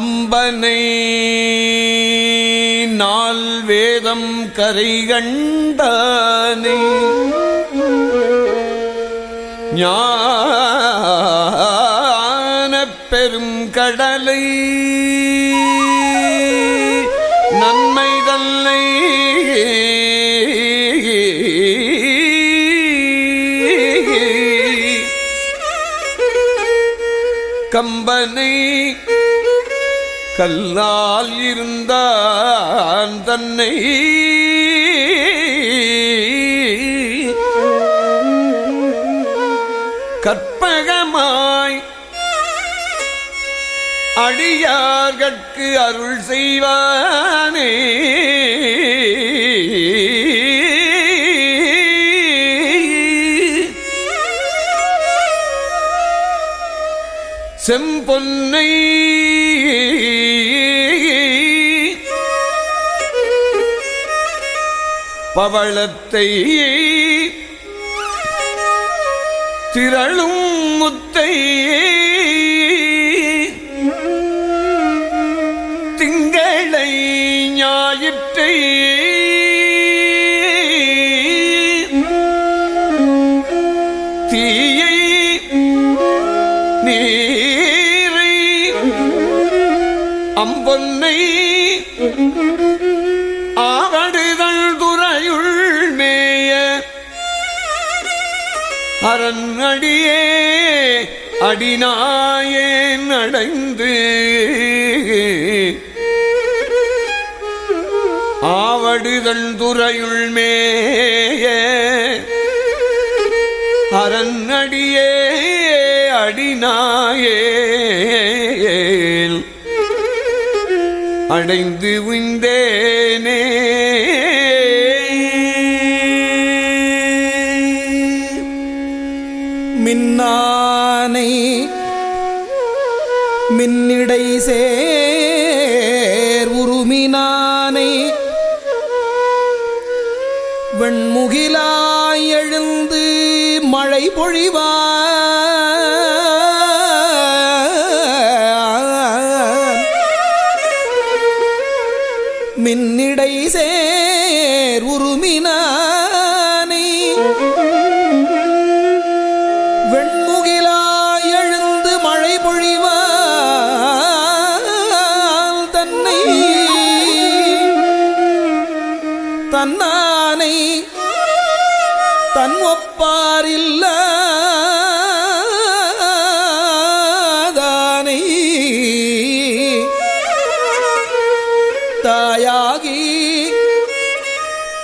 நம்பனை நாள் வேதம் கரை கண்டானை ஞான பெரும் கடலை நன்மை தல்லை கம்பனை கல்லால் இருந்தான் தன்னை. கற்பகமாய் அடியார்கட்கு அருள் செய்வானே. செம்பொன்னை பவளத்தை திரளும் முத்தை திங்களை ஞாயிற்றை அடிநாயேன் அடைந்து ஆவடுதல் துறையுள் மேய அரண்அடியே அடிநாயே அடைந்து உய்ந்தேனே சேர் உருமினானை வெண்முகிலாய் எழுந்து மழை பொழிவார்.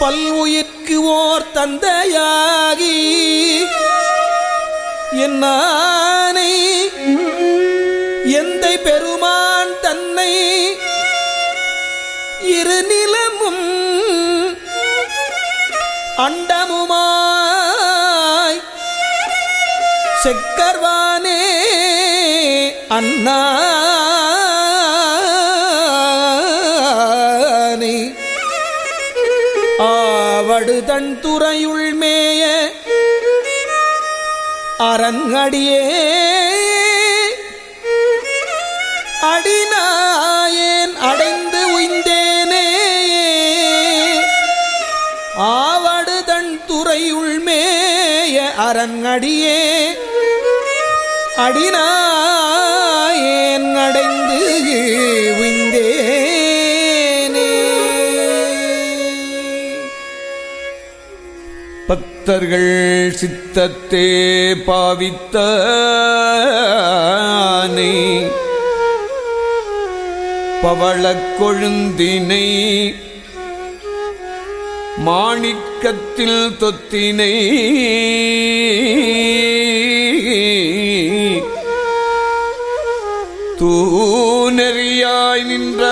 பல்வுயிர்க்கு ஓர் தந்தையாகி என்னானை எந்த பெருமான் தன்னை இரு நிலமும் அண்டமுமாய் செக்கர்வானே அண்ணா. படுதன் துறையுள் மேய அரங்கடியே. அடினாயேன் அடைந்து உய்ந்தேனே. ஆவடு தன் துறையுள் மேய அரங்கடியே. அடினாயேன் அடைந்து பக்தர்கள் சித்தத்தே பாவித்த பவளக் கொழுந்தினை மாணிக்கத்தில் தொத்தினை. தூநெறியாய் நின்ற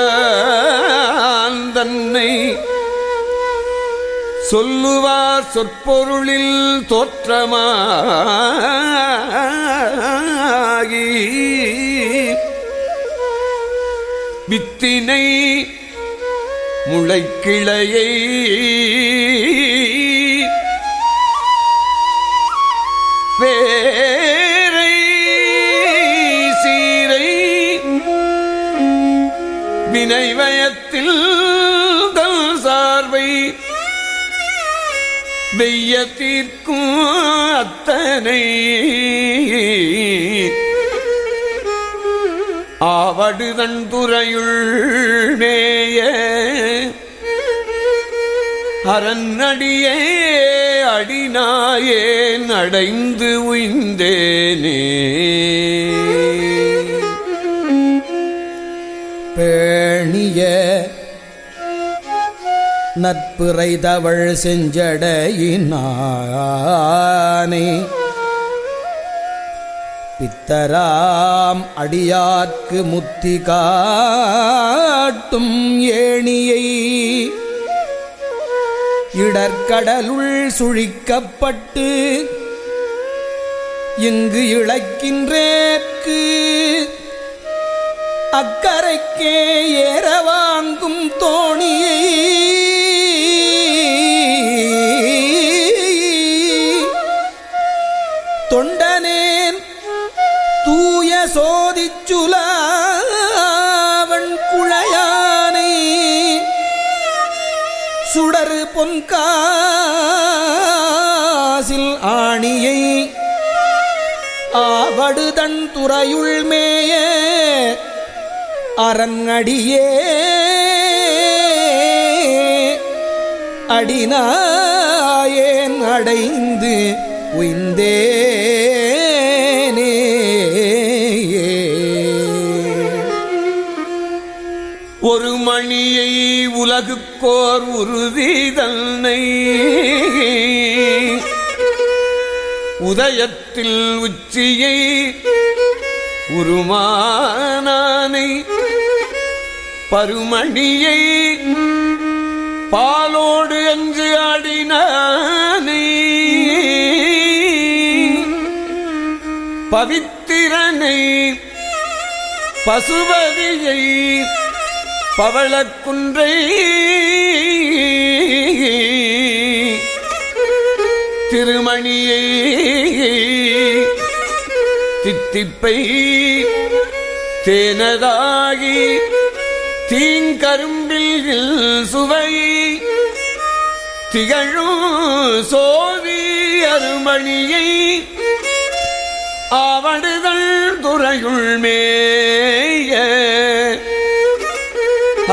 சொல்லுவார் சொற்பொருளில் தோற்றமாகி. வித்தினை முளைக்கிளையை வெய்ய தீர்க்கும் அத்தனை. ஆவடுதன் துறையுள் மேய அரண்ணடியே அடிநாயேன் அடைந்து உய்ந்தேனே. பேணிய நட்புரைதவள் செஞ்சடையினானே. பித்தராம் அடியார்க்கு முத்தி காட்டும் ஏணியை இடற்கடலுள் சுழிக்கப்பட்டு இங்கு இழக்கின்றேற்கு. அக்கரைக்கே ஏற வாங்கும் தோணியை பொன்காசில் ஆணியை ஆவடுதன் துறையுள் மேய அரங்கடியே. அடினாயேன் அடைந்து உய்ந்தேனே மணியை உலகுக்கோர் உறுதி தன்னை. உதயத்தில் உச்சியை உருமானானை. பருமணியை பாலோடு என்று ஆடினானை. பவித்திரனை பசுபதியை பவளக்குன்றை திருமணியை தித்திப்பை தேனதாகி தீங்கரும்பில் சுவை திகழும் சோதி அருமணியை ஆவடுதல் துறையுள் மேய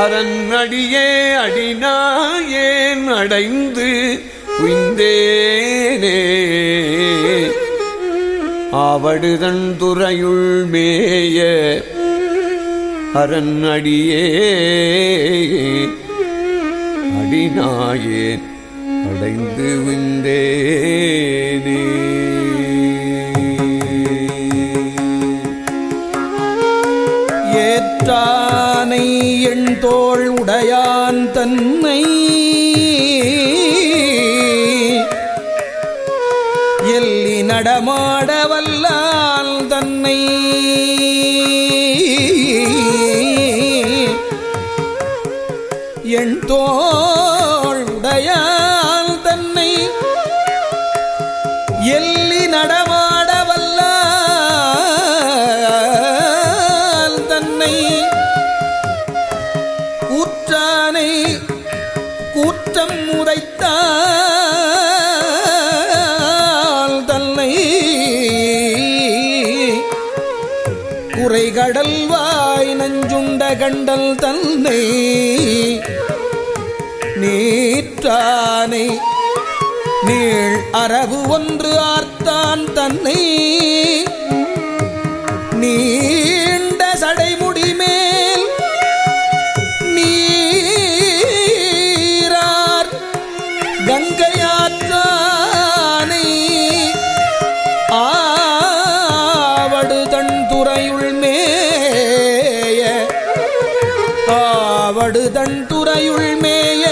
அரண்அடியே அடினாயேன் அடைந்து உய்ந்தேனே. ஆவடுதன் துறையுள் மேய அரண்அடியே அடினாயேன் அடைந்து உய்ந்தேனே. தோள் உடையான் தன்னை. எல்லி நடமாட வல்லால் தன்னை. எண் வாய் நஞ்சுண்ட கண்டல் தன்னை நீற்றானை நீள் அரபு ஒன்று ஆர்த்தான் தன்னை நீ ஆவடு மேய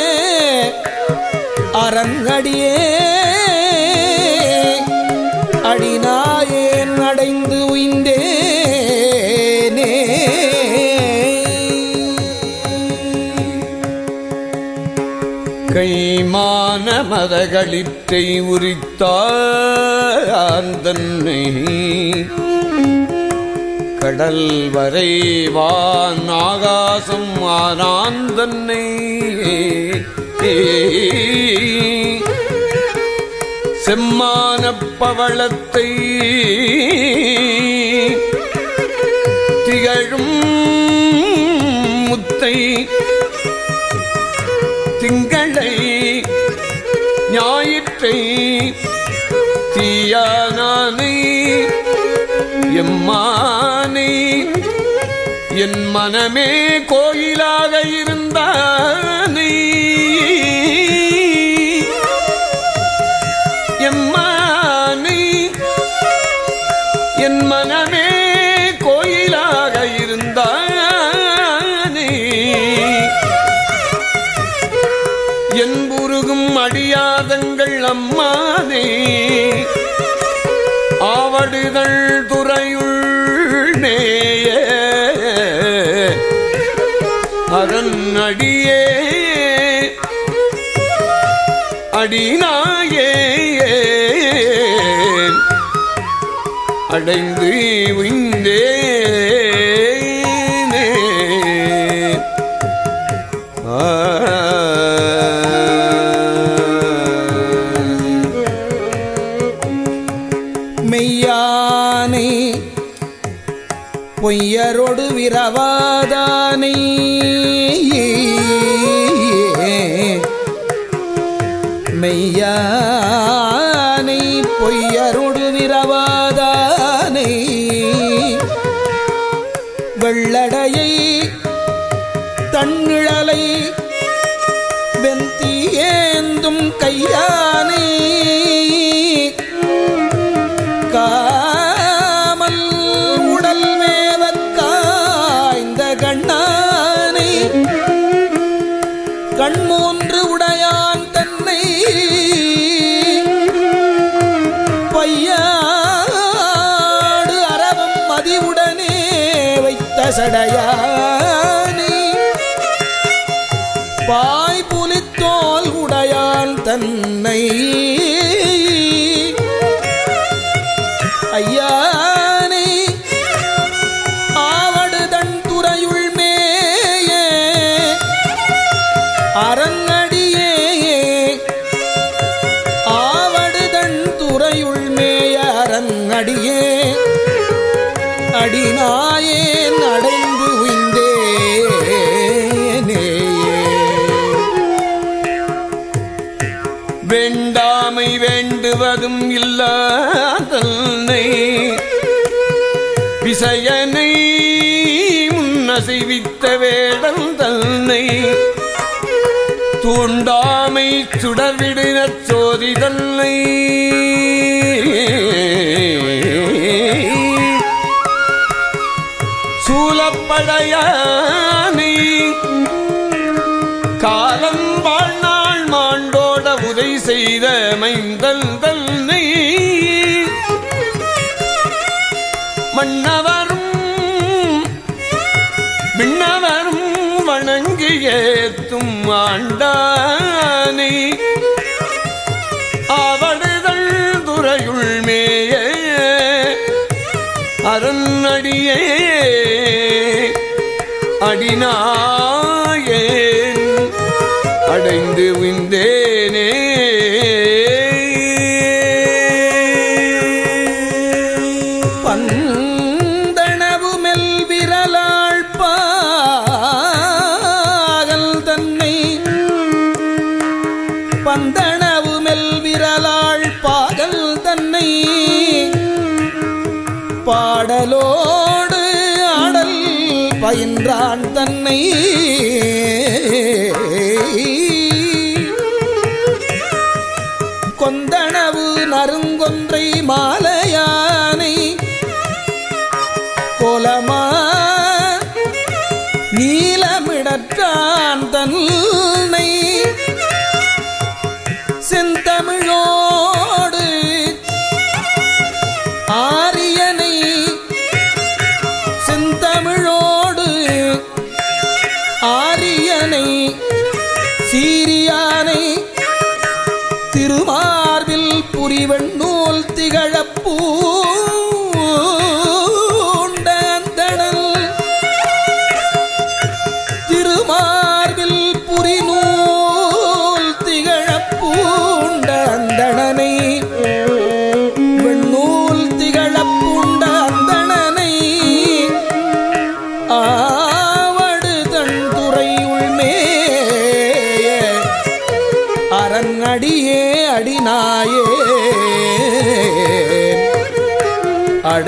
அரங்கடியே. அடிநாயேன் அடைந்து உய்ந்தேனே. கைமான மதகளிற்றை உரித்தார் தன்னை கடல் வரை வான் ஆகாசம் ஆனான் தன்னை செம்மான பவளத்தை திகழும் முத்தை திங்களை ஞாயிற்றை தீயானானை எம்மா என் மனமே கோயிலாக இருந்தானை அடியே. அடினாயே. அடைந்து உய்ந்தே. வெள்ளடையை தன்னிழலை வெந்தியேந்தும் கையானை. வாய் புலித்தோல் உடையான் தன்னை வேண்டாமை வேண்டுவதும் இல்லாதல்னை விசயனை முன்னசைவித்த வேடல் தன்னை தூண்டாமை சுடர்விடினச் சோதி தன்னை சூலப்படையானை ஆண்டானை. அவடுதல் துறையுள் மேய அரண்அடியே அடினாயேன் அடைந்து உய்ந்தேனே பன் பயின்றான் தன்னை. கொந்தனவு நருங்கொன்றை மா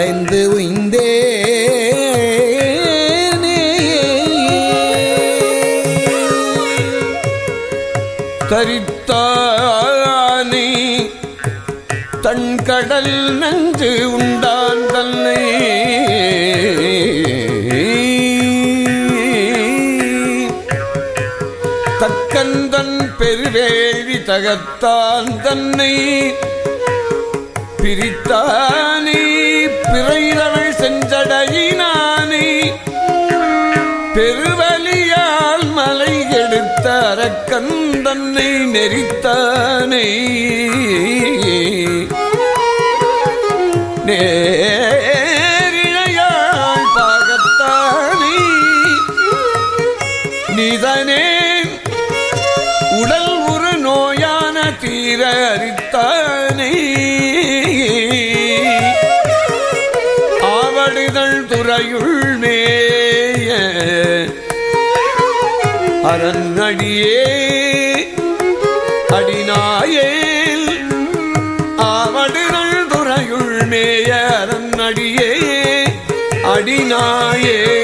அடைந்து உய்ந்தே தரித்தானி தன் கடல் நஞ்சு உண்டான் தன்னை. தக்கந்தன் பெருவேழி தகத்தான் தன்னை. பிரித்தானே கந்தன்னை அரக்கன் நெறித்தானே. நேரிழையாள் பாகத்தானே. நிதனேன் உடல் ஒரு நோயான தீர அரித்தானே. ஆவடுதல் துறையுள் அடியே அடிநாயே.